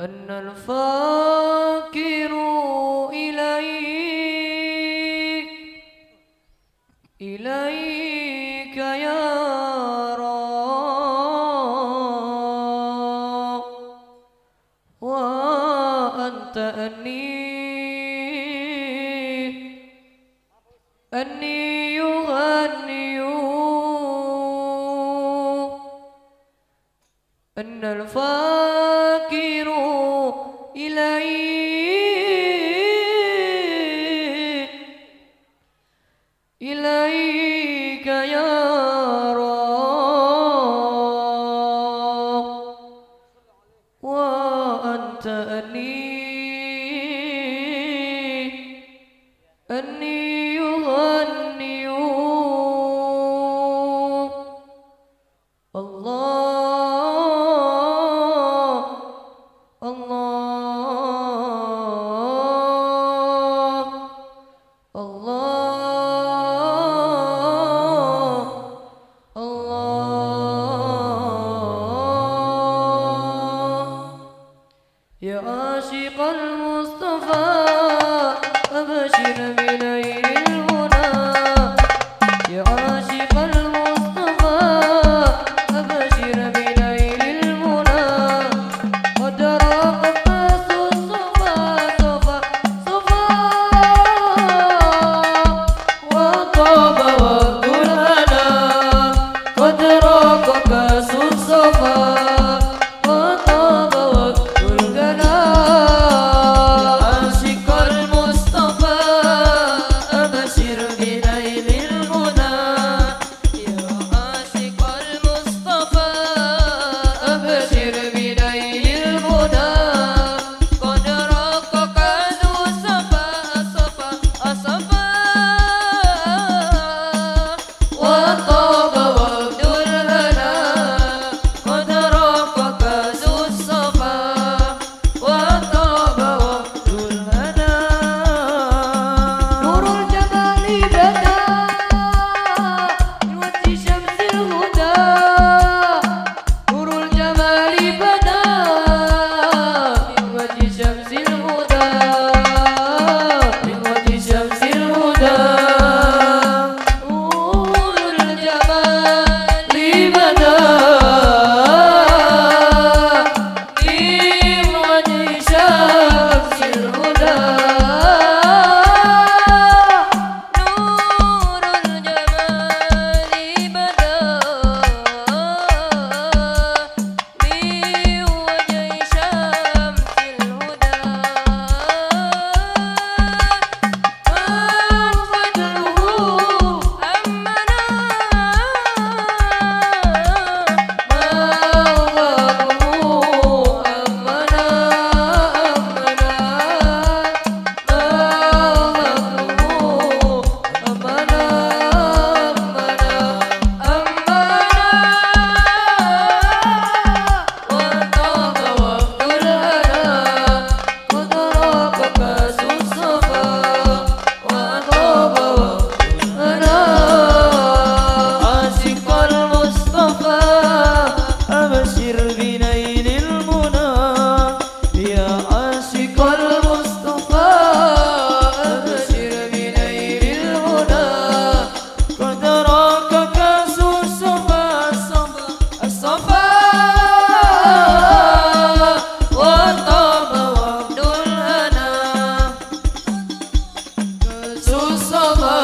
أن الفاكر إليك إليك يا رب. وأنت أني أني يغني. أن الفاكر إليك إليك يا رب وأنت أني أني يغني الله Jesus, oh